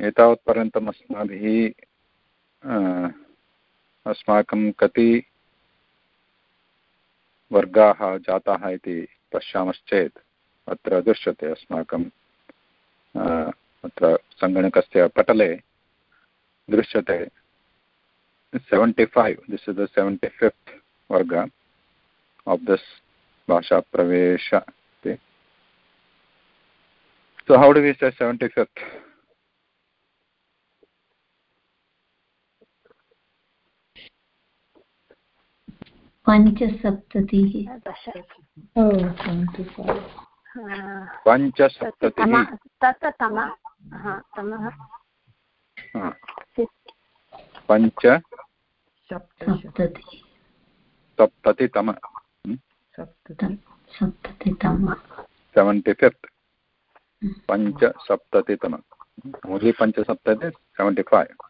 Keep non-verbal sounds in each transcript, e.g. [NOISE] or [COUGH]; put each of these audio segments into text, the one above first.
एतावत्पर्यन्तम् अस्माभिः अस्माकं कति वर्गाः जाताः इति पश्यामश्चेत्, अत्र दृश्यते अस्माकं अत्र सङ्गणकस्य पटले दृश्यते seventy five this is the seventy fifth वर्ग आफ् दिस् भाषाप्रवेश So how do we say 75th? पञ्चसप्ततिः। पञ्चसप्ततिः। पञ्च सप्ततितम सप्ततितम सेवेण्टि फिफ्त्। पञ्चसप्ततितम ओन्लि पञ्चसप्तति सेवेण्टि फैव्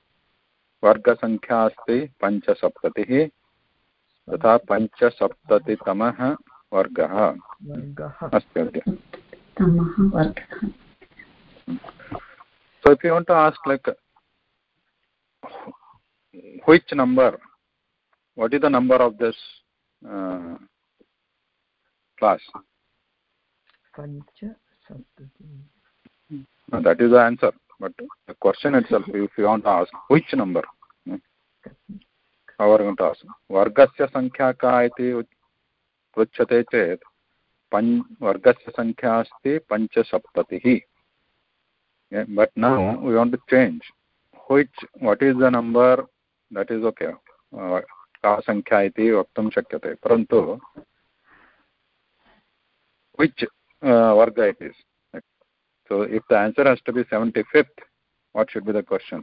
वर्गसङ्ख्या अस्ति पञ्चसप्ततिः। तथा पञ्चसप्ततितमः वर्गः। अस्ति अद्य so if you want ask like which number what is the number of this class that is the answer but question it's if you want ask which number अवगतः आसम् वर्गस्य सङ्ख्या का इति पृच्छते चेत् पञ् वर्गस्य सङ्ख्या अस्ति पञ्चसप्ततिः। But now we want to change which what is the number that is okay का सङ्ख्या इति वक्तुं शक्यते। परन्तु हुच् uh, वर्ग it is so if the answer has to be seventy fifth what should be the question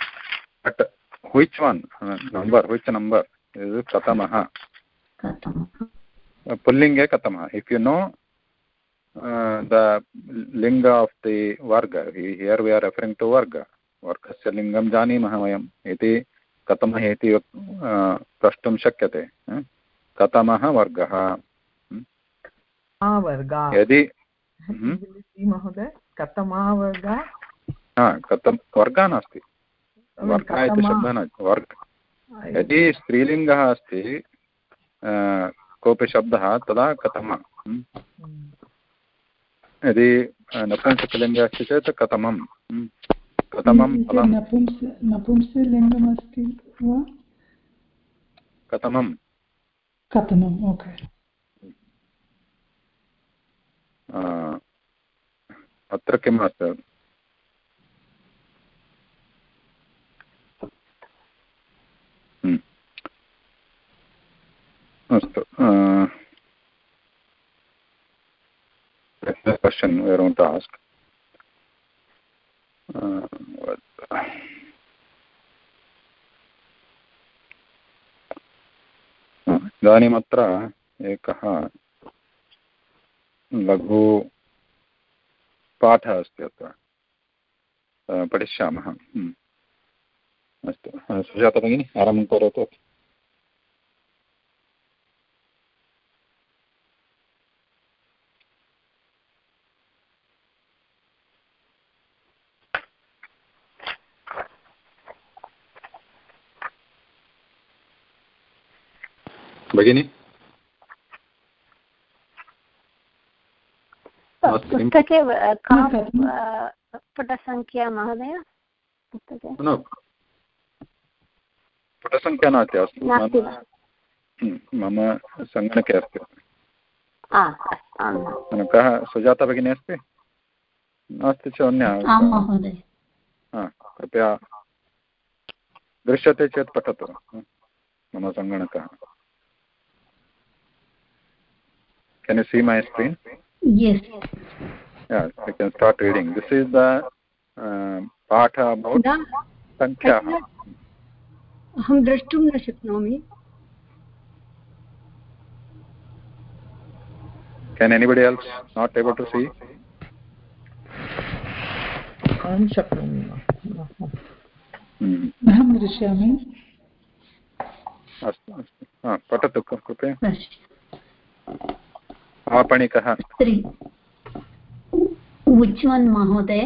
but which one number which number is कथमः पुल्लिङ्गे कथमः if you know the लिङ्ग् आफ् दि वर्ग here we are referring to वर्ग वर्गस्य लिङ्गं जानीमः वयम् इति कथमः इति प्रष्टुं शक्यते कथमः वर्गः यदि महोदय कथमः वर्ग कथं वर्गः नास्ति वर्गः इति शब्दः न वर्ग यदि स्त्रीलिङ्गः अस्ति कोऽपि शब्दः तदा कथम यदि नपुंसकलिङ्गः अस्ति चेत् कथमं कथमं फलं नपुंसलिङ्गमस्ति वा? कथमं कथमम् ओके। अत्र किम् अस्ति? अस्तु we want इदानीमत्र एकः लघु पाठः अस्ति अत्र. पठिष्यामः. अस्तु सुजाता भगिनी, आरम्भं करोतु. भगिनि? पुस्तके का पुटसङ्ख्या महोदय? पुटसङ्ख्या नास्ति अस्तु मम सङ्गणके अस्ति। कः? सुजाता भगिनी अस्ति? नास्ति चेत् अन्य कृपया दृश्यते चेत् पठतु। मम सङ्गणकः। Can you see my screen? Yes. yeah i can start reading this is the uh, patha about sankhyaः अहं द्रष्टुं न शक्नोमि can anybody else not able to see अहं शक्नोमि अहं दृश्यामि अस्तु अस्तु हा पठतु कृपया आपणिकः which one mahoday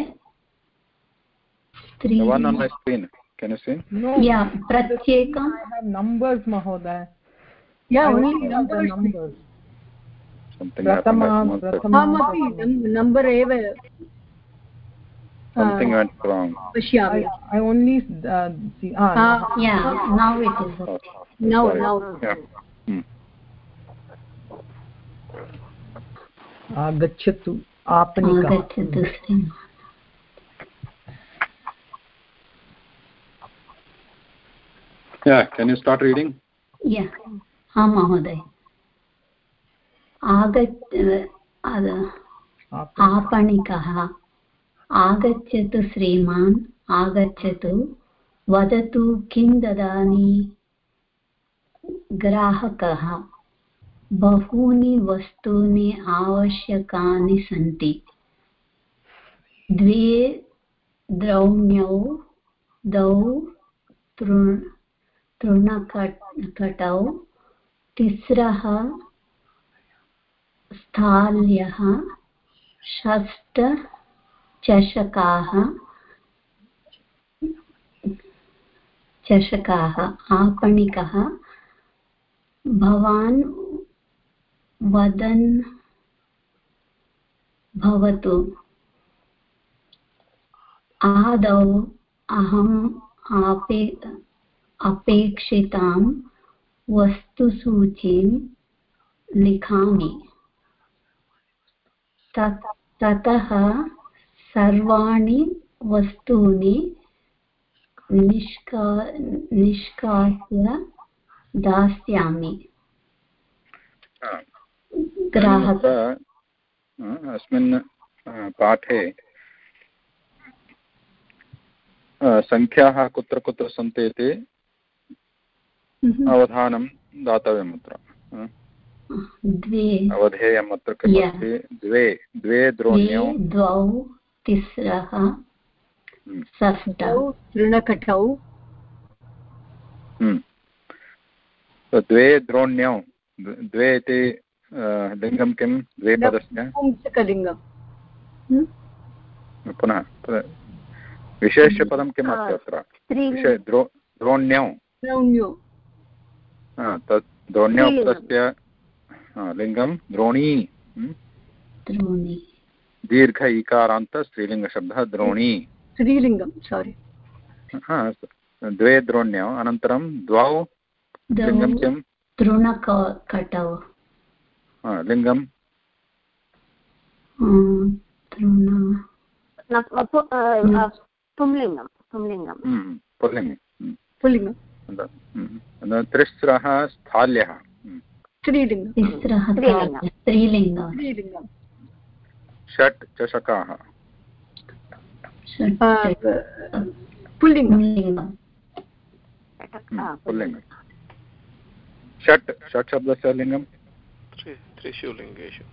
the one on my screen can you see no yeah pratyekam i have numbers mahoday yeah I only numbers, numbers. something prathama happened prathama number eva something went wrong I, I only uh, see ah, uh, yeah now it is oh, now sorry. now yeah hmm. आगच्छतु आपणिकः आगच्छतु yeah can you start reading? Yeah. हा महोदय। आपणिकः आगच्छतु श्रीमान् आगच्छतु वदतु किं ददामि ग्राहकः। बहूनि वस्तूनि आवश्यकानि सन्ति। द्वे द्रौण्यौ द्वौ तृणकटौ, तिस्रः, स्थाल्यः षष्ट चषकाः चषकाः, आपणिकः, भवान् वदन् भवतु। आदौ अहम् आपे अपेक्षितां वस्तुसूचीं लिखामि। ततः सर्वाणि वस्तूनि निष्का निष्कास्य दास्यामि। ग्राहक। अस्मिन् पाठे सङ्ख्याः कुत्र कुत्र सन्ति इति अवधानं दातव्यम् अत्र। अवधेयम् अत्र किमस्ति द्वे। द्वे द्रोण्यौ। द्वौ तिस्रः षष्टौ तृणकटौ। द्वे द्रोण्यौ। द्वे इति लिङ्गं किं द्वे पदस्य पुंसकलिङ्गं पुनः विशेष्यपदं किम् अस्ति अत्र द्रोण्यौ तत् द्रोण्यौ पदस्य लिङ्गं द्रोणी दीर्घ इकारान्त स्त्रीलिङ्गशब्दः द्रोणी स्त्रीलिङ्गं सारि द्वे द्रोण्यौ अनन्तरं द्वौ लिङ्गं किं तृणकटौ लिङ्गं पुंलिङ्गं पुल्लिङ्गं पुल्लिङ्गं त्रिस्रः स्थाल्यः स्त्रीलिङ्गं षट् चषकाः पुल्लिङ्गं पुल्लिङ्गं षट् षट् शब्दस्य लिङ्गं त्रिषु लिङ्गेषु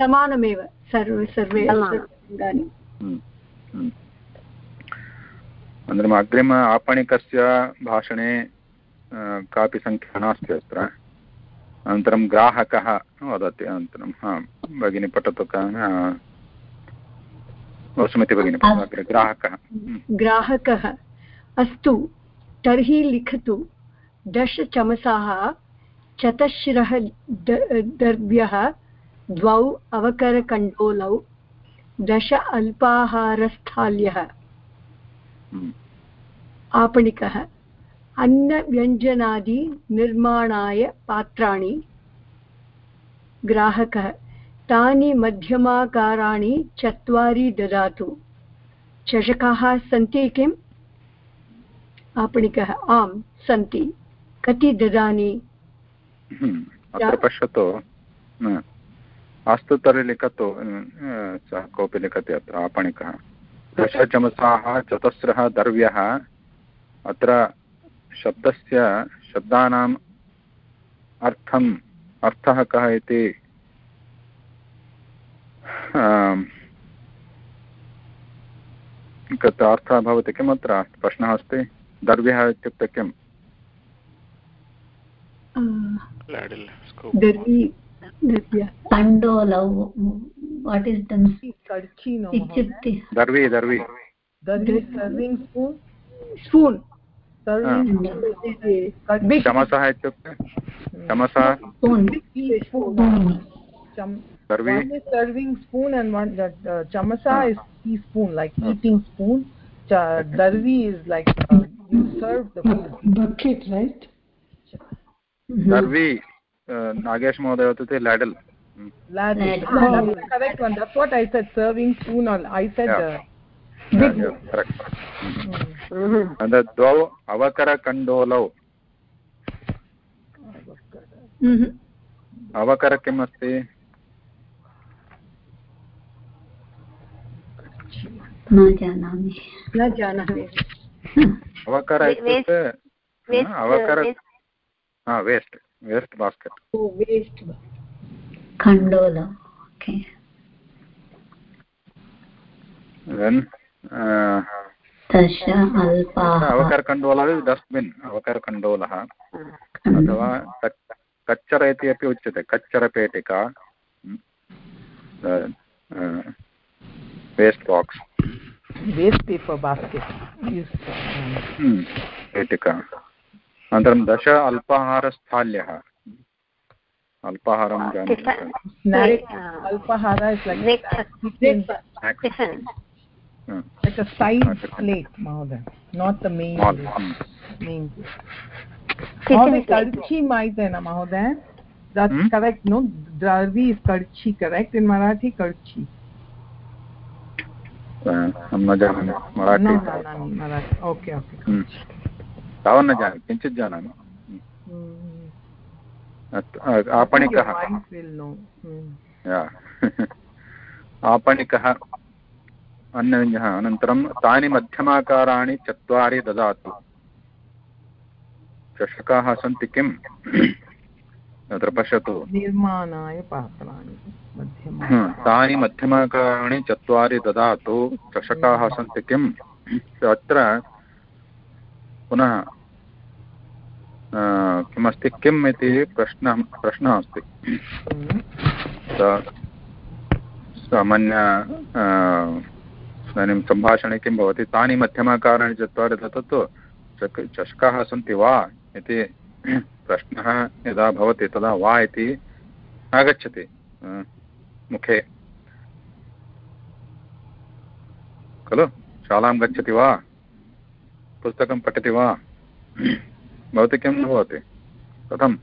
समानमेव सर्वे सर्वे लिङ्गानि अनन्तरम् अग्रिम आपणिकस्य भाषणे कापि सङ्ख्या नास्ति अत्र। अनन्तरं ग्राहकः वदति अनन्तरं। हा भगिनी पठतु वसुमति भगिनी ग्राहकः। ग्राहकः अस्तु तर्हि लिखतु दशचमसाः चतस्रः दर्भ्यः द्वौ अवकरकण्डोलौ दश अल्पाहारस्थाल्यः। आपणिकः। अन्नव्यञ्जनादिनिर्माणाय पात्राणि। ग्राहकः। तानि मध्यमाकाराणि चत्वारि ददातु। चषकाः सन्ति किम्? आपणिकः। आम् सन्ति। कति ददानि? अत्र पश्यतु। अस्तु तर्हि लिखतु। सः कोऽपि लिखति अत्र आपणिकः। दशचमसाः चतस्रः द्रव्यः। अत्र शब्दस्य शब्दानाम् अर्थम् अर्थः कः इति कत् अर्थः भवति किम् अत्र? प्रश्नः अस्ति। द्रव्यः इत्युक्ते किम्? इस् नो इत्युक्ते दर्वी दर्वी सर्विङ्ग् स्पून् स्पून् चमसः इत्युक्ते चमसः दर्वी one that uh, chamasa is teaspoon, like eating spoon. Cha, darvi is like uh, you serve the food. bucket right दर्वी Nagesh महोदय वदति ladle Ladle. Ladle. Ah, that's the correct one. That's what I said. Serving spoon or I said Yeah. uh, big. Correct द्वौ अवकरकण्डोलौ अवकर किम् अस्ति न जानामि न जानामि अवकर इत्युक्ते Waste, अवकर waste. हा वेस्ट् वेस्ट् बास्केट् वेस्ट् अल्पाः अवकरकण्डोलः डस्ट्बिन् अवकरकण्डोलः अथवा कच्चर इति अपि उच्यते कच्चरपेटिका waste box Waste basket. Is, um, पेटिका अनन्तरं दश अल्पाहारस्थाल्यः अल्पाहारं. Uh. Hmm. Ah, not. Hmm. Kadchi might hai na Mahoday? That's Hmm? correct, no? Dravi is kadchi, correct? In Marathi, kadchi. अहं न जानामि No, Marathi no, no, no, Marathi. Okay, okay. हम्म। तावत् न जानामि। किञ्चित् जानामि आ- आपणिकः. या। [LAUGHS] आपणिकः अन्यः अनन्तरं तानि मध्यमाकाराणि चत्वारि ददातु। चषकाः सन्ति किम् तत्र [CLEARS THROAT] पश्यतु। निर्माणाय पात्राणि हम्म, तानि मध्यमाकाराणि चत्वारि ददातु। चषकाः सन्ति किम् [CLEARS THROAT] अत्र पुनः किमस्ति किम् इति प्रश्नः प्रश्नः अस्ति। सामान्य इदानीं सम्भाषणे किं भवति? तानि मध्यमाकाराणि चत्वारि चक, चषकाः सन्ति वा इति प्रश्नः यदा भवति तदा वा इति आगच्छति मुखे। खलु? शालां गच्छति वा? पुस्तकं पठति वा? भवती किं भवति? कथम्?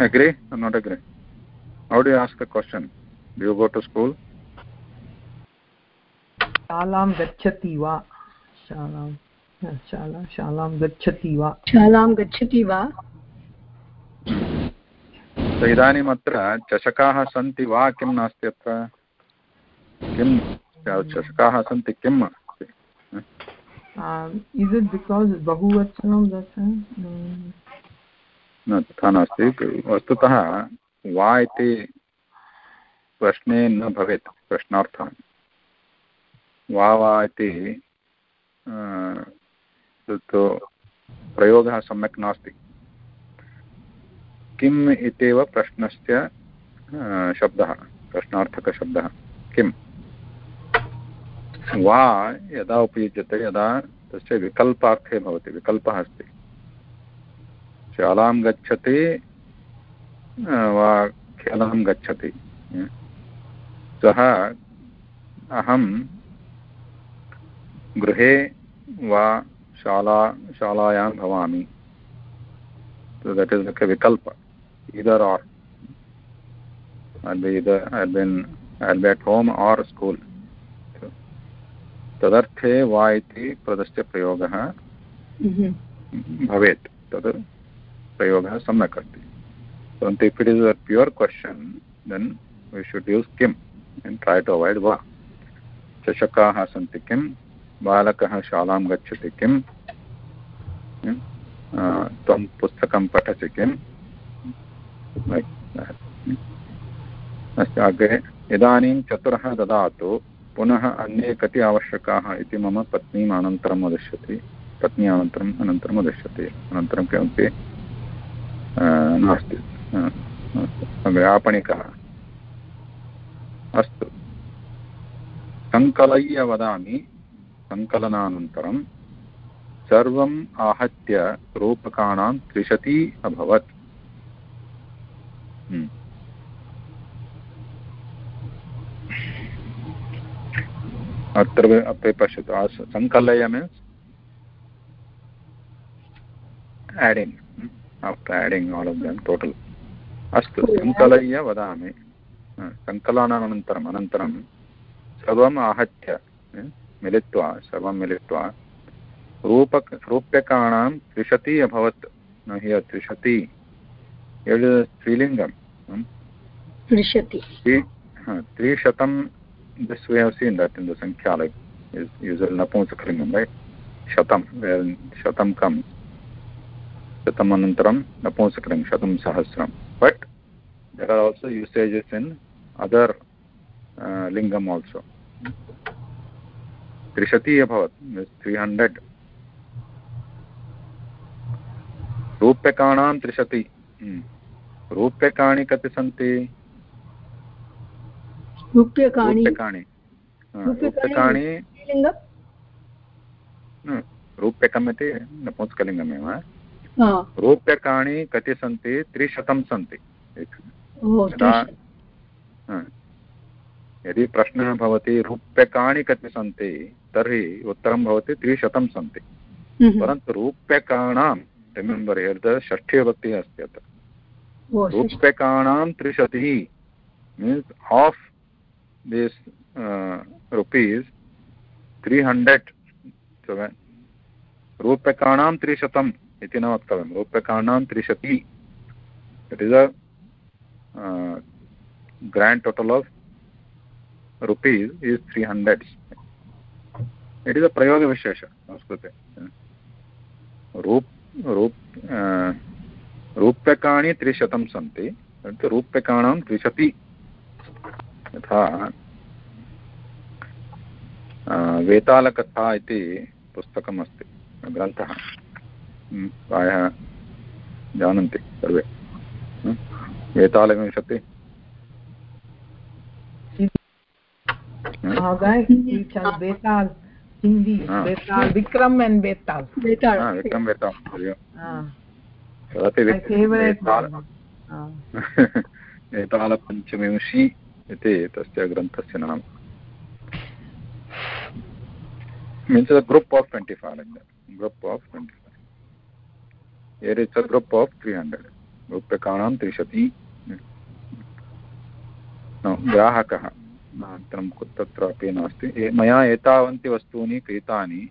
Agree not agree how do ask question do go to school शालां गच्छति वा? शालां शाला शालां गच्छति वा? शालां गच्छति वा? So इदानीम् अत्र चषकाः सन्ति वा? किं नास्ति अत्र? किं चषकाः सन्ति? किम्? अस्ति um, न तथा नास्ति। वस्तुतः वा इति प्रश्ने न भवेत् प्रश्नार्थः। वा वा इति अ, प्रयोगः सम्यक् नास्ति। किम् इत्येव प्रश्नस्य शब्दः, प्रश्नार्थकशब्दः. किम्? वा यदा उपयुज्यते, यदा तस्य विकल्पार्थे भवति, विकल्पः अस्ति. शालां गच्छति वा खेलां गच्छति सः अहं गृहे वा शाला, शालायां भवामि. विकल्प. Either or. I'll be either I'll be in, I'll be at home or school. तदर्थे वा इति पदस्य प्रयोगः भवेत्। तद् प्रयोगः सम्यक् अस्ति। परन्तु if it is a pure question then we should use किम् एण्ड् ट्रै टु अवाय्ड् वा चषकाः सन्ति किं बालकः शालां गच्छति किं त्वं पुस्तकं पठसि किम् अस्तु अग्रे इदानीं चतुरः ददातु, पुनः अन्ये कति आवश्यकाः इति मम पत्नीम् अनन्तरं वदिष्यति। पत्नी अनन्तरम् अनन्तरं वदिष्यति। अनन्तरं किमपि नास्ति। अग्रे आपणिकः। अस्तु। सङ्कलय्य वदामि। सङ्कलनानन्तरं, सर्वम् आहत्य रूपकाणां त्रिशती अभवत्। अत्र अपि पश्यतु सङ्कलय means adding after adding all of them total अस्तु सङ्कलय्य वदामि। सङ्कलनानन्तरम् अनन्तरं सर्वम् आहत्य मिलित्वा सर्वं मिलित्वा रूपक रूप्यकाणां त्रिशति अभवत्। न हि त्रिशति यद् स्त्रीलिङ्गं त्रिशतं this way have seen that in the सङ्ख्या लैक् यूसल् नपुंसकलिङ्गं लैक् शतं शतं कं। शतम् अनन्तरं नपुंसकलिङ्गं शतं सहस्रं। But there are also usages in other लिङ्गम् also त्रिशति अभवत् त्रि हण्ड्रेड् रूप्यकाणां त्रिशति। hmm. रूप्यकाणि कति सन्ति? रूप्यकाणि? रूप्यकाणि। रूप्यकम् इति नपुंसकलिङ्गमेव रूप्यकाणि कति सन्ति? त्रिशतं सन्ति। यदि प्रश्नः भवति रूप्यकाणि कति सन्ति? तर्हि उत्तरं भवति त्रिशतं सन्ति। परन्तु रूप्यकाणां रिमेम्बर् षष्ठीविभक्तिः अस्ति अत्र। रूप्यकाणां त्रिशतिः means of this uh, rupees 300 रूप्यकाणां त्रिशतम् इति न वक्तव्यं। रूप्यकाणां त्रिशति। It is a grand total of rupees is three hundred it is a प्रयोगविशेष संस्कृते रूप् रूप् रूप्यकाणि त्रिशतं सन्ति परन्तु रूप्यकाणां त्रिशति यथा वेतालकथा इति पुस्तकमस्ति ग्रन्थः। प्रायः जानन्ति सर्वे। वेतालविंशति। बेताल हिंदी बेताल विक्रम एंड तदपि वेतालपञ्चविंशी इति तस्य ग्रन्थस्य नाम means a group of 25 like that group of 25 here it's a group of 300 रूप्यकाणां त्रिशति ग्राहकः अनन्तरं तत्रापि नास्ति मया एतावन्ति वस्तूनि क्रीतानि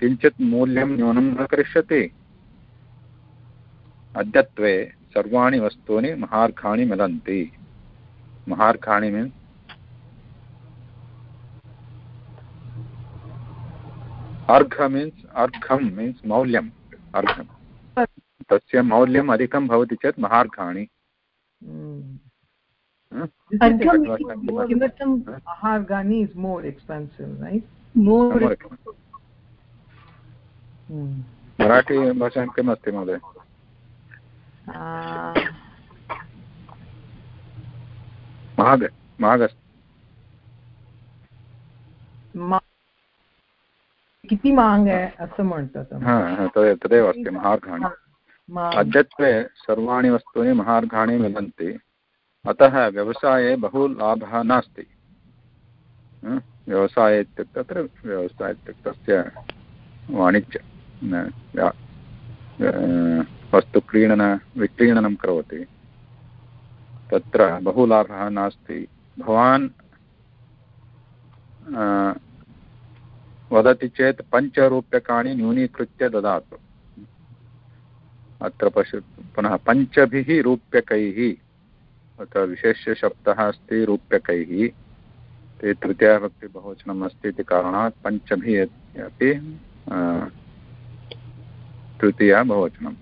किञ्चित् मूल्यं न्यूनं न करिष्यति अद्यत्वे सर्वाणि वस्तूनि महार्घाणि मिलन्ति। महार्घाणि मीन्स् अर्घ मीन्स् अर्घं मीन्स् मौल्यम् अर्घं। तस्य मौल्यम् अधिकं भवति चेत् महार्घाणि महार्घानि इस् मोर् एक्स्पेन्सिव् मराठी भाषायां किम् अस्ति महोदय? महाग महाग किती आहे असं तदेव अस्ति महार्घाणि. अद्यत्वे सर्वाणि वस्तूनि महार्घाणि मिलन्ति। अतः व्यवसाये बहु लाभः नास्ति। व्यवसाय इत्युक्ते तत्र व्यवसाय इत्युक्ते तस्य वाणिज्य। वस्तुक्रीणन, विक्रीणनं करोति। तत्र बहु लाभः नास्ति। भवान् वदति चेत् पञ्चरूप्यकाणि न्यूनीकृत्य ददातु। अत्र पश्य, पुनः पञ्चभिः रूप्यकैः अत्र विशेष्यशब्दः अस्ति, रूप्यकैः। ते तृतीयाभक्तिबहुवचनम् अस्ति इति कारणात् पञ्चभिः अपि तृतीया बहुवचनं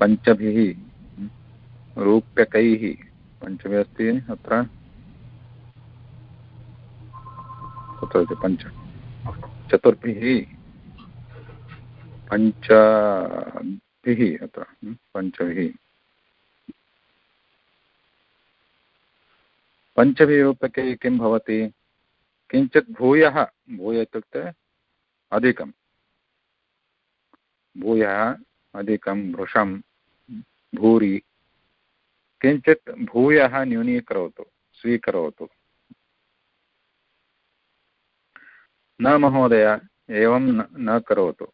पञ्चभिः, रूप्यकैः पञ्चभिः अस्ति अत्र। कुत्र अस्ति पञ्च। चतुर्भिः, पञ्चभिः अत्र पञ्चभिः पञ्चभिः। रूप्यके किं भवति? किञ्चित् भूयः, भूय इत्युक्ते अधिकं भूयः अधिकं भृशं भूरि। किञ्चित् भूयः न्यूनीकरोतु, स्वीकरोतु। न महोदय, एवं न करोतु।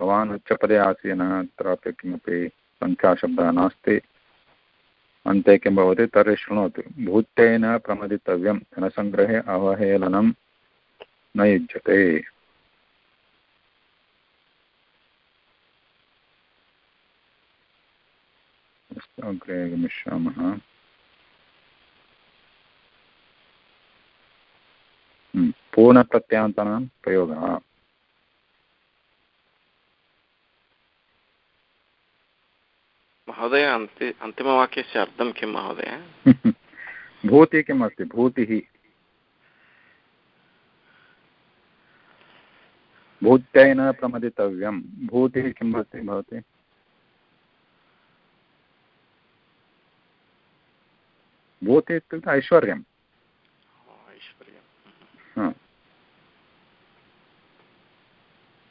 भवान् उच्चपदे आसीनः, अत्रापि किमपि सङ्ख्याशब्दः नास्ति। अन्ते किं भवति, तर्हि शृणोतु। भूतेन प्रमदितव्यं, धनसङ्ग्रहे अवहेलनं न युज्यते। अग्रे गमिष्यामः हम्म, पूर्णप्रत्यान्तानां प्रयोगः। महोदय अन्ति अन्तिमवाक्यस्य अर्थं किं महोदय? [LAUGHS] भूतिः किम् अस्ति? भूतिः। भूत्यै न प्रमदितव्यं। भूतिः किम् अस्ति भवति? भूतिः इत्युक्ते ऐश्वर्यम्। ऐश्वर्यं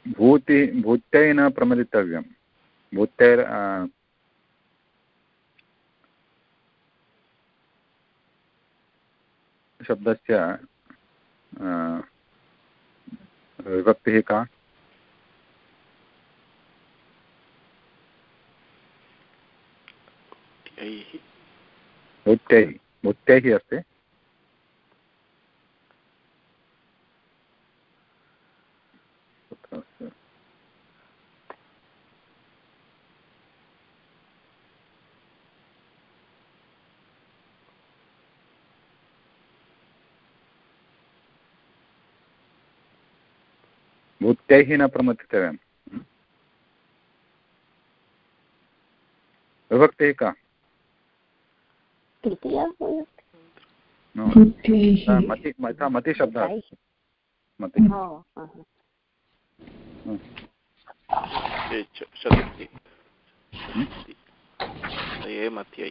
भूति भूत्यै न प्रमदितव्यं भूत्यैर् शब्दस्य विभक्तिः का? भूत्यैः। भूत्यैः अस्ति कुत्र न प्रमथितव्यं विभक्तिः का तृतीया मति हो। हा, हा। मत्यै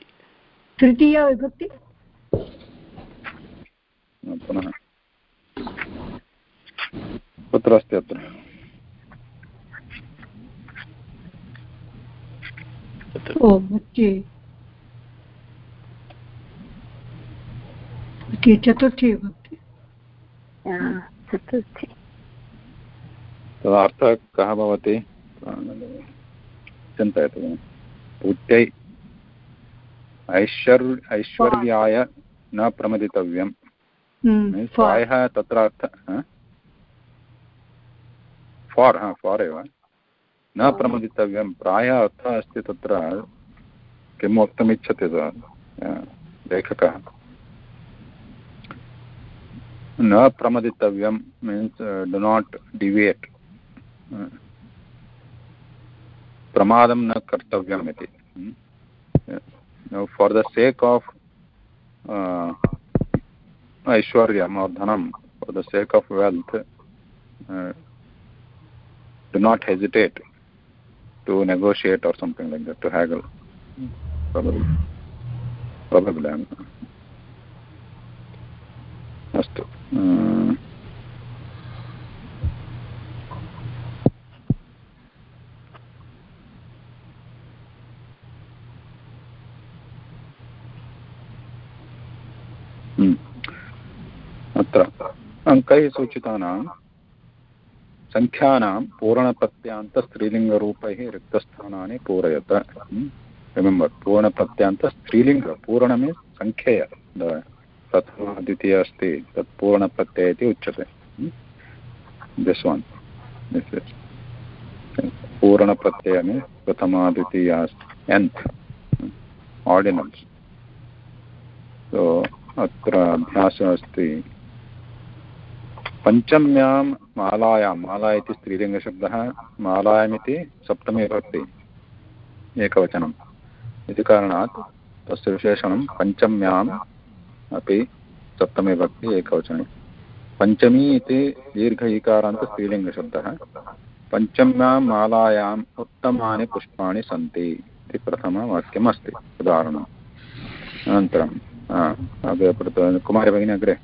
तृतीया विभक्ति? पुनः। कुत्र अस्ति अत्र? ओ मध्ये चतुर्थी विभक्ति चतुर्थी तदर्थः कः भवति? चिन्तयतु ऐश्वर् ऐश्वर्याय न प्रमदितव्यं for. प्रायः तत्र अर्थ फार् हा फार् एव। न प्रमदितव्यं प्रायः अर्थः अस्ति तत्र। किं वक्तुमिच्छति न pramaditavyam means uh, do not deviate. Uh, pramadam na kartavyam iti. Hmm? Now for the sake of uh, aishwaryam or dhanam for the sake of wealth uh, do not hesitate to negotiate or something like that to haggle. Hmm. Probably. Probably I'm, अत्र अङ्कैः सूचितानां सङ्ख्यानां पूर्णप्रत्यान्तस्त्रीलिङ्गरूपैः रिक्तस्थानानि पूरयत. Remember पूर्णप्रत्यान्तस्त्रीलिङ्ग पूर्ण means सङ्ख्यया प्रथम द्वितीय अस्ति तत् पूर्णप्रत्यय इति उच्यते। This one this पूर्णप्रत्ययने प्रथमा द्वितीया एन्त् आर्डिनल्स् सो अत्र अभ्यासः अस्ति। पञ्चम्यां मालायां, माला इति स्त्रीलिङ्गशब्दः, मालायामिति सप्तमे भवति एकवचनम् इति कारणात् तस्य विशेषणं पञ्चम्याम् अपि सप्तमे भक्ति एकवचने। पञ्चमी इति दीर्घ इकारान्त स्त्रीलिङ्गशब्दः। पञ्चम्यां मालायाम् उत्तमानि पुष्पाणि सन्ति इति प्रथमवाक्यम् अस्ति उदाहरणम्। अनन्तरं कुमारी भगिनी अग्रे।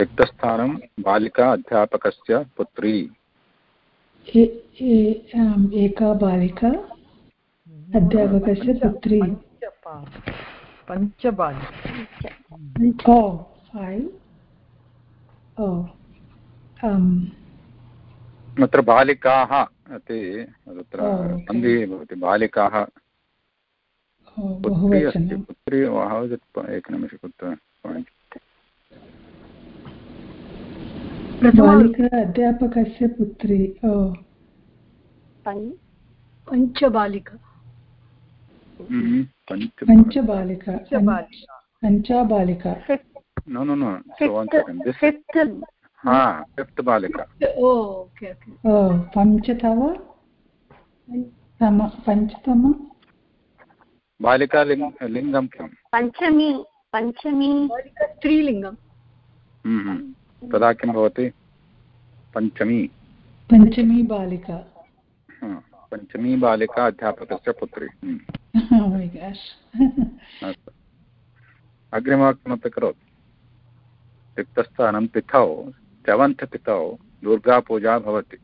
रिक्तस्थानं बालिका अध्यापकस्य पुत्री। एका बालिका अध्यापकस्य पुत्री। पञ्चबालिका ओ फैव् ओ अत्र बालिकाः इति तत्र सन्धिः भवति। बालिकाः। पुत्री अस्ति पुत्री एकनिमिष कुत्र बालिका अध्यापकस्य पुत्री पञ्चबालिका। पञ्चबालिका पञ्चाबालिका no no no. So one second. This fifth ha fifth balika. Oh okay okay. Oh पञ्चतम तम पञ्चतम बालिका लिङ्गं किं पञ्चमी पञ्चमी स्त्रीलिङ्गं तदा किं भवति पञ्चमी पञ्चमी बालिका पञ्चमी बालिका अध्यापकस्य पुत्री अस्तु [LAUGHS] अग्रिमवाक्यमपि करोतु रिक्तस्थानं तिथौ सेवन्त् तिथौ दुर्गापूजा भवति।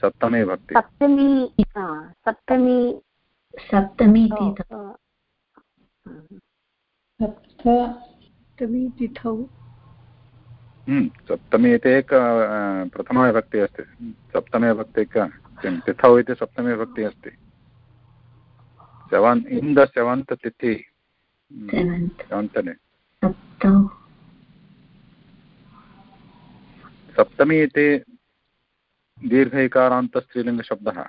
सप्तमी भक्ति। सप्तमी सप्तमी। सप्तमी सप्तमी तिथौ। सप्तमी इति एक प्रथमाविभक्ति अस्ति। सप्तमीविभक्ति किं तिथौ इति सप्तमीविभक्तिः अस्ति। सेवन् इन् द सेवन्त् तिथि सेवन्तने सप्तमी इति दीर्घ इकारान्तस्त्रीलिङ्गशब्दः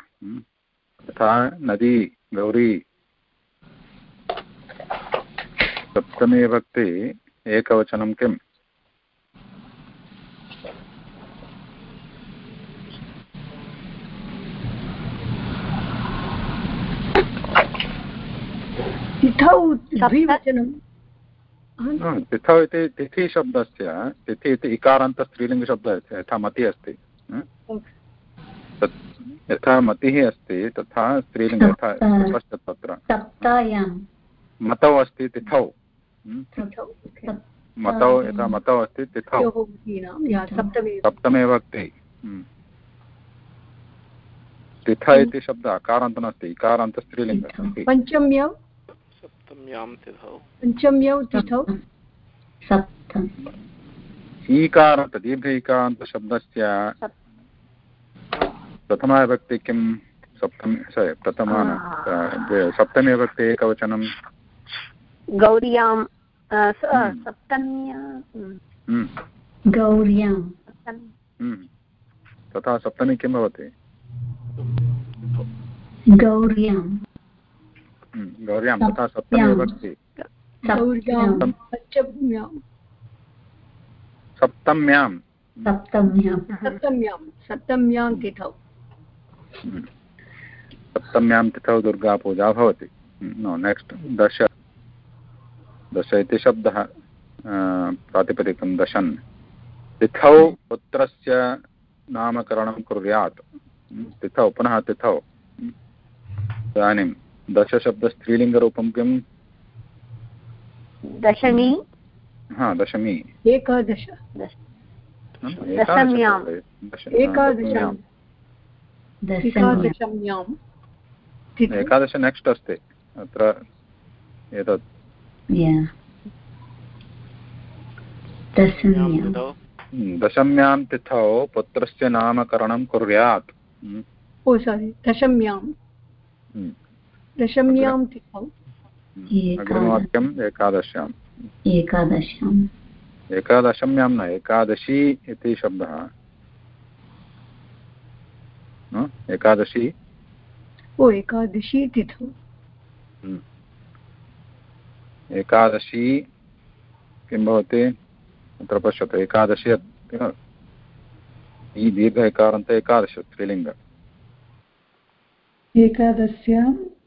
तथा नदी गौरी। सप्तमी भक्ति एकवचनं किम्? तिथौ द्विवचनं। तिथौ इति तिथिशब्दस्य तिथि इति इकारान्तस्त्रीलिङ्गशब्दः यथा मति अस्ति। यथा मतिः अस्ति तथा स्त्रीलिङ्ग यथा तत्र। मतौ अस्ति तिथौ। मतौ यथा मतौ अस्ति तिथौ। सप्तमे भक्ति। तिथ इति शब्दः अकारान्त नास्ति इकारान्तस्त्रीलिङ्गः पञ्चम्यौ? सप्तम्यां तिथौ। पञ्चम्यौ तिथौ। ईकारान्त दीर्घ इकारान्तशब्दस्य प्रथमाविभक्ति किं? सप्तमी प्रथमा सप्तमी विभक्ति एकवचनं। गौर्यां सप्तम्यां गौर्यां। तथा सप्तमी किं भवति? गौर्यां। गौर्यां तथा सप्तमी विभक्ति सप्तम्यां सप्तम्यां सप्तम्यां सप्तम्यां तिथौ सप्तम्यां तिथौ दुर्गापूजा भवति नो नेक्स्ट् दश दश इति शब्दः प्रातिपदिकं दशन् तिथौ पुत्रस्य नामकरणं कुर्यात् तिथौ पुनः तिथौ इदानीं दशशब्दस्त्रीलिङ्गरूपं किम्? दशमी? हा दशमी। एकादश। एकादश नेक्स्ट् अस्ति। अत्र एतत्। दशम्यां तिथौ। पुत्रस्य नामकरणं कुर्यात्। ओ सारि दशम्यां दशम्यां तिथौ। अग्रिमवाक्यम् एकादश्याम्। एकादश्याम्। एकादशम्यां न एकादशी इति शब्दः। एकादशी? ओ एकादशी तिथौ। हम्म। एकादशी किं भवति? अत्र पश्यतु एकादशी ई दीर्घ एकारान्त एकादश स्त्रीलिङ्ग। एकादश्यां हम्म।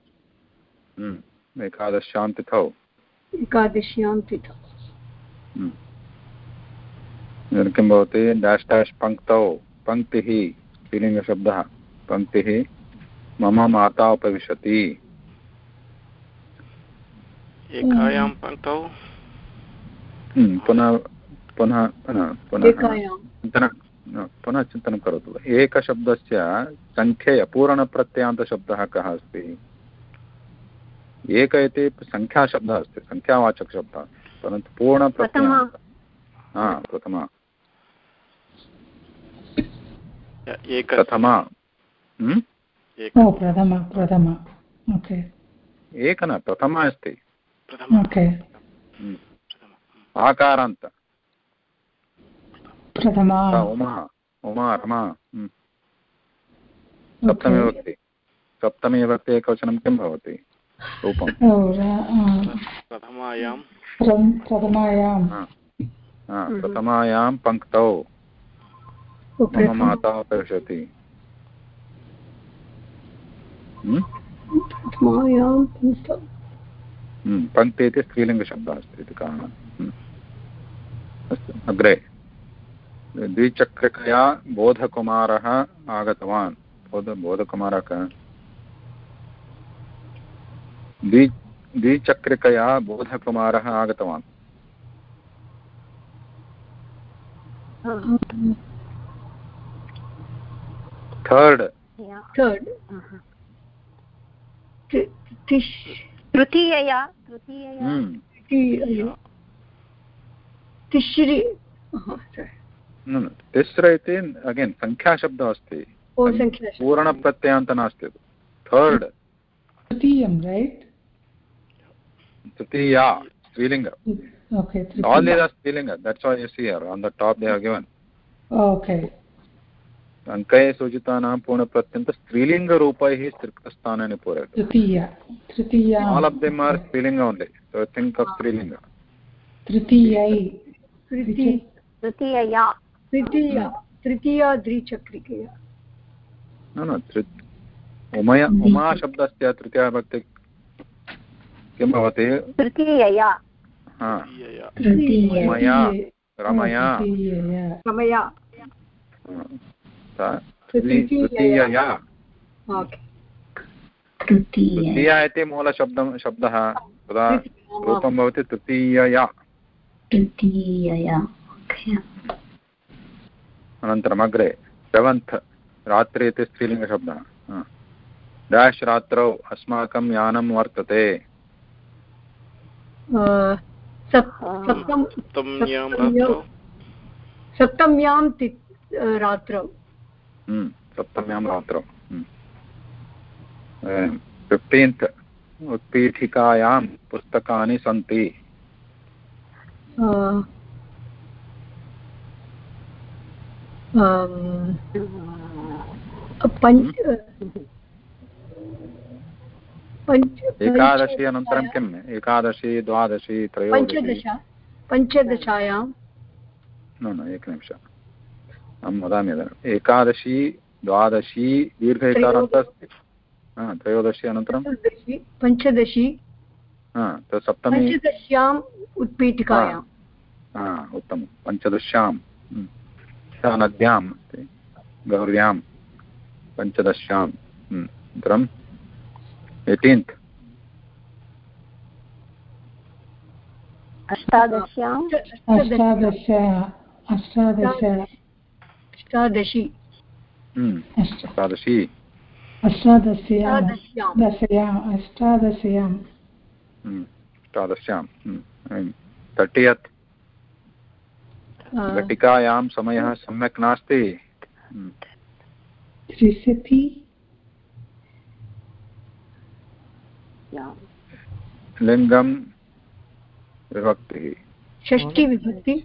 एकादश्यां तिथौ एकादश्यां तिथौ हम्म। किं भवति? डाश् डाश् पङ्क्तौ पङ्क्तिः स्त्रीलिङ्गशब्दः पङ्क्तिः मम माता उपविशति। एकायां पङ्क्तौ हम्म, पुनः पुनः पुनः पुनः एकायां। चिन्तनं पुनः चिन्तनं करोतु। एकशब्दस्य सङ्ख्यय पूरणप्रत्ययान्तशब्दः कः अस्ति? एक इति सङ्ख्याशब्दः अस्ति सङ्ख्यावाचकशब्दः परन्तु पूर्णप्रत्ययान्त हा प्रथमा। एक प्रथमा। हम्म? एक प्रथमा प्रथमा। ओके। न प्रथमा अस्ति। प्रथम। ओके। हम्म। आकारान्त। प्रथमा। उमा उमा रमा। हम्म। सप्तमी विभक्ति सप्तमी विभक्ति एकवचनं किं भवति? रूपं प्रथमायां प्रथमायां हा। हा, प्रथमायां पङ्क्तौ। मम माता उपविशति हम्म? पङ्क्तौ। हम्म, पङ्क्ति इति स्त्रीलिङ्गशब्दः अस्ति इति कारणात् हम्म। अस्तु अग्रे। द्विचक्रिकया बोधकुमारः आगतवान्। बोध बोधकुमारः कः? द्वि द्विचक्रिकया बोधकुमारः आगतवान्। थर्ड् थर्ड् तृतीयया तिस्र इति अगेन् सङ्ख्याशब्दः अस्ति। ओ पूर्णप्रत्ययान्त नास्ति। थर्ड् तृतीयं रैट् तृतीया स्त्रीलिङ्ग ओके all these are स्त्रीलिङ्ग that's why you see here on the top they are given. Okay अङ्कये सूचितानां पूर्णप्रत्यन्त स्त्रीलिङ्गरूपैः स्त्रिक्तस्थानानि पूरयतु। तृतीय। तृतीया। All of them are स्त्रीलिङ्ग only. So think of स्त्रीलिङ्ग तृतीयै। तृतीयया। तृतीया। तृतीया द्विचक्रिकया। न न उमा शब्दस्य तृतीया भक्ति किं भवति? तृतीयया। हा। रमया। हा, तृ- तृतीय इति मूलशब्दं शब्दः। तदा रूपं भवति तृतीयया। तृतीयया। अनन्तरम् अग्रे। सेवन्त् रात्रि इति स्त्रीलिङ्गशब्दः। हा। डाश् रात्रौ। अस्माकं यानं वर्तते। सप्तम्यां सप्तम्यां रात्रौ। सप्तम्यां रात्रौ। हम्म, रात्रौ। फिफ्टीन्त् उत्पीठिकायां पुस्तकानि सन्ति। अ, पञ्च एकादशी अनन्तरं किम्? एकादशी द्वादशी त्रयोदशी। पञ्चदश पञ्चदशायां। न न एकनिमिषम् अहं वदामि एकादशी द्वादशी दीर्घ एकारान्त अस्ति हा, त्रयोदशी अनन्तरं? पञ्चदशी सप्तमी पञ्चदश्याम् उत्पीठिकायां। उत्तमं। पञ्चदश्यां हम्म। नद्याम् अस्ति गौर्यां पञ्चदश्यां हम्म। अनन्तरम् एटीन्त् अष्टादश अष्टादश। अष्टादशी अष्ट एकादशी अष्टादश्यां अष्टादश्यां दशयाम्। अष्टादशयां हम्म। अ, घटिकायां समयः सम्यक् नास्ति हम्म। त्रिशति लिङ्गं विभक्तिः। षष्टिविभक्ति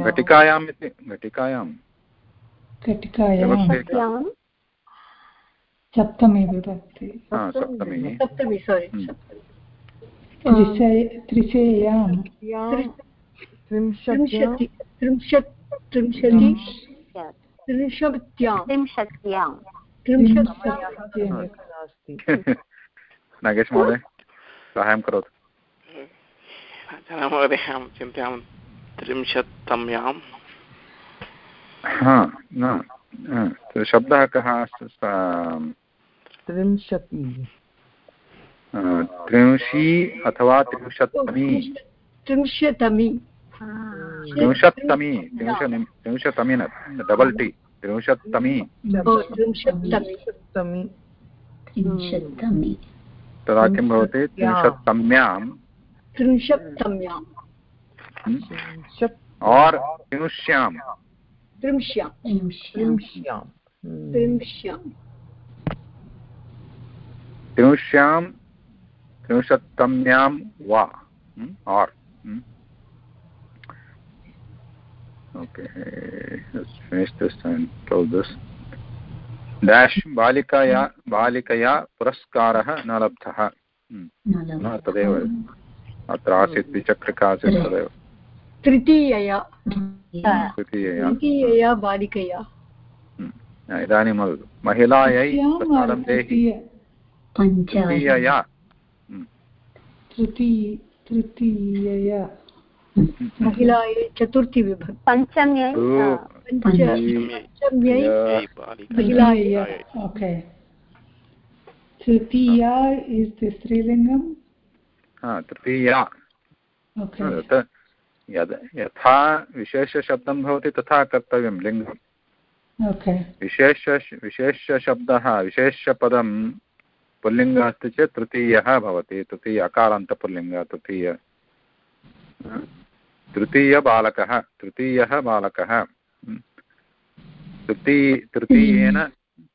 घटिकायाम् इति घटिकायां। घटिकायां सप्तमी विभक्ति। सप्तमी। सप्तमी सोरि. त्रिशयां त्रिंशति त्रिंशत् त्रिंशति। त्रिंशत्यां। त्रिंशत्यां। [LAUGHS] नागेश महोदय साहाय्यं करोतु। महोदय अहं चिन्तयामि त्रिंशत्तम्यां हा न शब्दः कः स- त्रिंशति त्रिंशी अथवा त्रिंशत्तमी। त्रिंशतमी त्रिंशत्तमी त्रिंश त्रिंशतमी न डबल् टि त्रिंशत्तमी। त्रिंशत्तमी। त्रिंशत्तमी। तदा किं भवति त्रिंशत्तम्यां त्रिंशत्तम्यां त्रिंशत्। और् त्रिंश्यां त्रिंश्यां त्रिंश्यां त्रिंश्यां. त्रिंश्यां त्रिंश्यां त्रिंशत्तम्यां वा। Or okay let's finish this and close this. Dash बालिकया बालिकया पुरस्कारः न लब्धः। Hmm. तदेव। अत्र आसीत् द्विचक्रिका आसीत् तदेव। तृतीयया। तृतीयया। बालिकया. इदानीं वदतु महिलायै प्रसादं देहि। तृतीयया। तृतीयया। महिलायै चतुर्थी विभक्ति। पञ्चम्यै। तृतीय- तृतीया the स्त्रीलिङ्गं तृतीया। Okay तत् यद् यथा विशेषशब्दं भवति तथा कर्तव्यं लिङ्गं विशेष विशेषशब्दः विशेषपदं पुल्लिङ्गः अस्ति चेत् तृतीयः भवति। तृतीय अकारान्तपुल्लिङ्गः तृतीय तृतीयबालकः तृतीयः बालकः। तृतीय तृतीयेन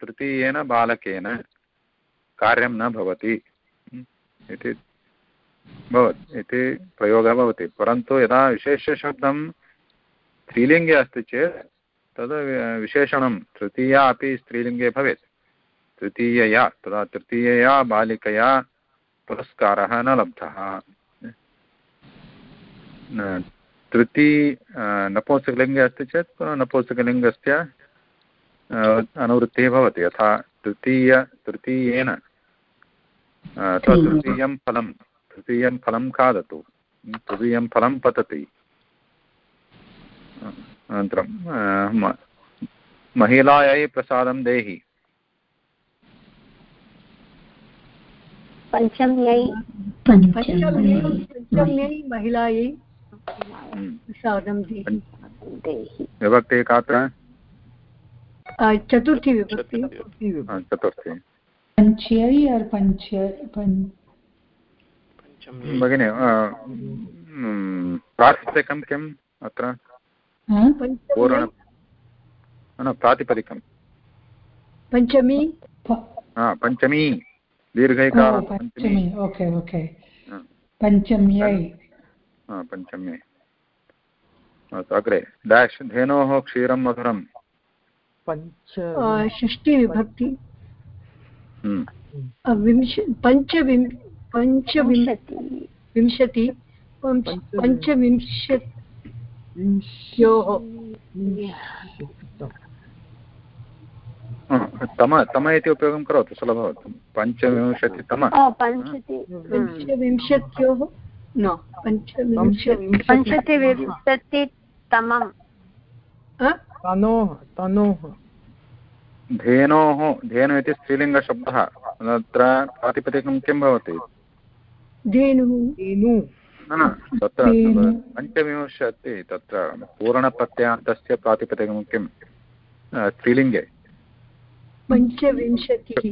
तृतीयेन बालकेन कार्यं न भवति इति भवति इति प्रयोगः भवति परन्तु यदा विशेषशब्दं स्त्रीलिङ्गे अस्ति चेत् तद् विशेषणं तृतीया अपि स्त्रीलिङ्गे भवेत्. तृतीयया, तदा तृतीयया बालिकया पुरस्कारः न लब्धः. तृती नपुंसकलिङ्गे अस्ति चेत् पुनः नपुंसकलिङ्गस्य अनुवृत्तिः भवति। यथा तृतीय तृतीयेन अथवा तृतीयं फलं तृतीयं फलं खादतु तृतीयं फलं पतति। अनन्तरं महिलायै प्रसादं देहि। पञ्चम्यै पञ्चम्यै महिलायै विभक्तिः कात्र? चतुर्थी विभक्ति। चतुर्थी पञ्च्यै or पञ्च पञ्च भगिनि प्रातिपदिकं किम् अत्र? हा? न प्रातिपदिकं पञ्चमी। पञ्चमी। ओ, पञ्चमी। Okay okay. हा, पञ्चम्यै। अस्तु अग्रे। डाश् धेनोः क्षीरं मधुरं पञ्च अ, षष्ठी विभक्ति हम्म, विंश पञ्चविं विंशति। विंशति। पञ्चविंशत्योः तम तम इति उपयोगं करोतु सुलभवति। पञ्चविंशतितम पञ्चविंशत्योः न पञ्चविंशतितमं तनोः तनोः। धेनोः धेनु इति स्त्रीलिङ्गशब्दः। तत्र प्रातिपदिकं किं भवति? न न तत्र। पञ्चविंशति तत्र पूर्णप्रत्ययान्तस्य प्रातिपदिकं किं? स्त्रीलिङ्गे। पञ्चविंशतिः।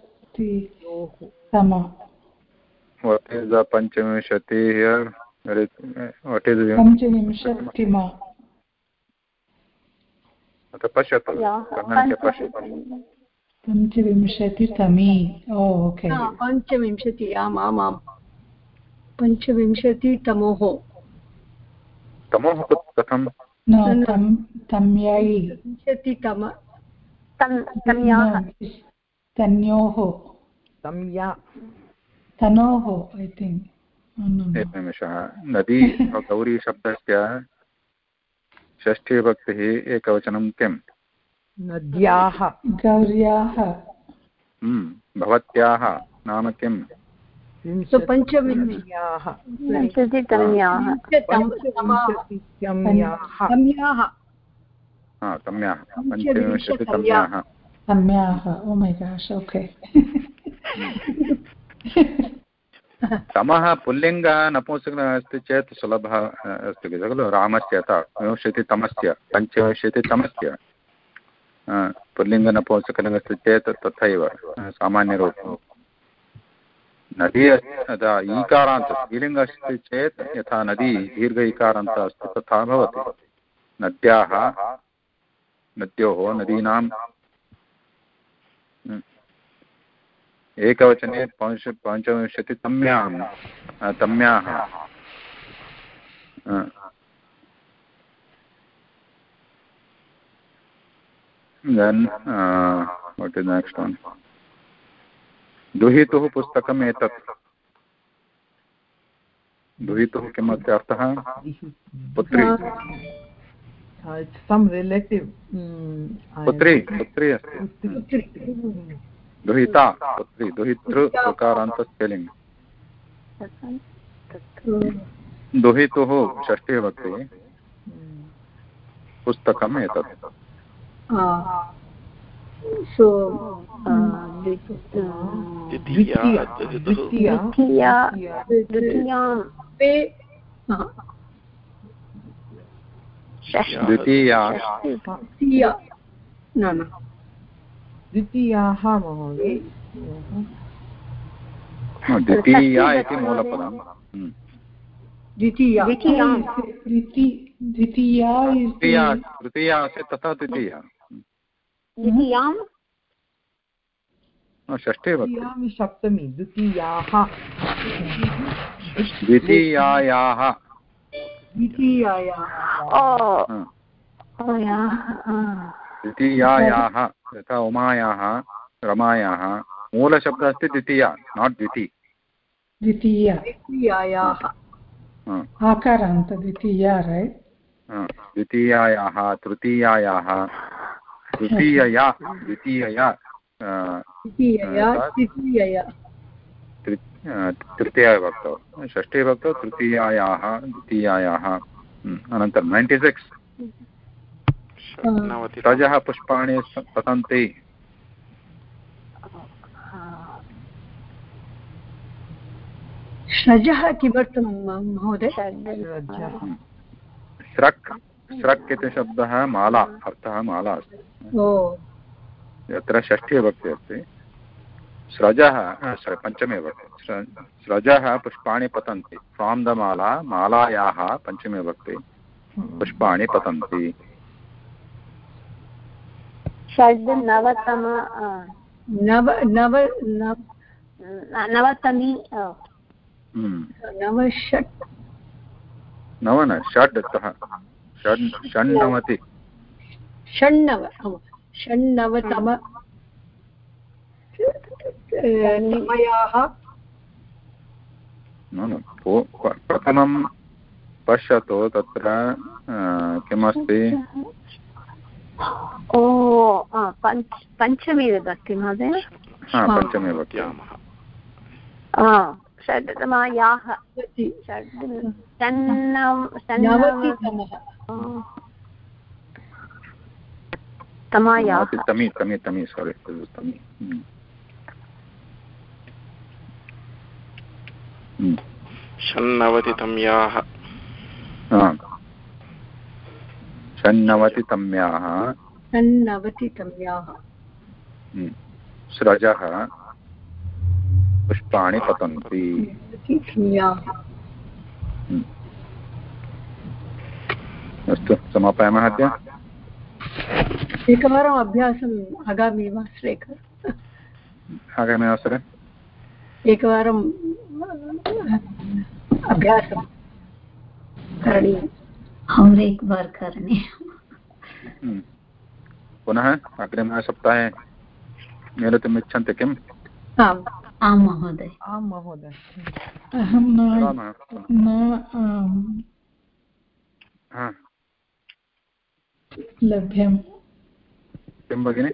विंशतितम What is the Panchamishati here? What is, the पञ्चविंशतिम अतः पश्यतु कन्नडके पश्यतु पञ्चविंशतितमी ओ ओके पञ्चविंशति आम् आम् आम् पञ्चविंशतितमोः तमोः कथं तम्यै विंशतितम तन्योः। तम्या तनोः ऐ थिङ्क् एकनिमिषः। नदी [LAUGHS] गौरीशब्दस्य षष्ठीभक्तिः एकवचनं किम्? नद्याः। गौर्याः। हम्म, भवत्याः नाम किम्? सो पञ्चविंशति विंशत्याः विंशतितं याः पञ्चविंशतितम्याः तम्याः ओ मै गाश् ओके तमः पुल्लिङ्ग नपुंसकः अस्ति चेत् सुलभः अस्ति खलु? रामस्य विंशतितमस्य पञ्चविंशतितमस्य पुल्लिङ्गनपुंसकलिङ्ग अस्ति चेत् तथैव सामान्यरूपं। नदी अस्ति ईकारान्त, स्त्रीलिङ्ग अस्ति चेत् यथा नदी, दीर्घ इकारान्त अस्ति तथा भवति। नद्याः, नद्योः, नदीनां एकवचने पञ्च पञ्चविंशतितम्याम् अ, तम्याः। अ. Then, uh, what is the next one? दुहितुः पुस्तकम् एतत्। दुहितुः किमस्ति अर्थः? पुत्री। Uh, mm, पुत्री पुत्री अस्ति। दुहिता पुत्री दुहितृ प्रकारान्त स्पेलिङ्ग् दुहितुः षष्ठी भक्ति. पुस्तकम् एतत्. द्वितीया द्वितीया षष्ठी महोदय द्वितीया। इति मूलपदम्। द्वितीया द्वितीया तृतीया the- तथा तृतीया। द्वितीयां? न, भक्ति सप्तमी द्वितीयाः द्वितीयायाः। द्वितीयायाः। हा। द्वितीयायाः यथा उमायाः रमायाः मूलशब्दः अस्ति द्वितीया नाट् द्विती। द्वितीयायाः। आकारान्त द्वितीया द्वितीयायाः तृतीयायाः तृतीयया द्वितीयया द्वितीयया तृतीयया। तृतीयाविभक्तौ षष्ठीभक्तौ तृतीयायाः द्वितीयायाः हम्म, अनन्तरं नैन्टि सिक्स् षण्णवतितम रजः पुष्पाणि पतन्ति। षजः किमर्थं महोदय? रजः। स्रक् स्रक् इति शब्दः माला अर्थः माला अस्ति। यत्र षष्ठीभक्ति अस्ति। स्रजः पञ्चमी भक्ति स्र- स्रजः पुष्पाणि पतन्ति। फ्राम् द माला मालायाः पञ्चमी भक्ति पुष्पाणि पतन्ति। षड् नवतम नव नव नव नवतमी हम्म। नव न षड् तः। षड् षण्णवति। षण्णव षण्णवतम। तमयाः न न पू- प- प्रथमं पश्यतु तत्र किमस्ति? ओ आ, पञ्च पञ्चमी विभक्ति महोदय। हा पञ्चमी द्यामः आ, षड्तमायाः। तमायाः। तमी तमी तमी सोरि तमी। हम्म। हम्म। षण्णवतितम्याः। षण्णवतितम्याः। षण्णवतितम्याः हम्म, स्रजः पुष्पाणि पतन्ति। हम्म। अस्तु समापयामः अद्य? एकवारम् अभ्यासम् आगामिवासरे खलु आगामि अवसरे एकवारम् अभ्यासं करणीयम्। और एक बार करने हम्म। पुनः अग्रिमसप्ताहे मेलितुम् इच्छन्ति किम्? आं महोदय। आं महोदय। अहं न हा, लभ्यं किं भगिनि?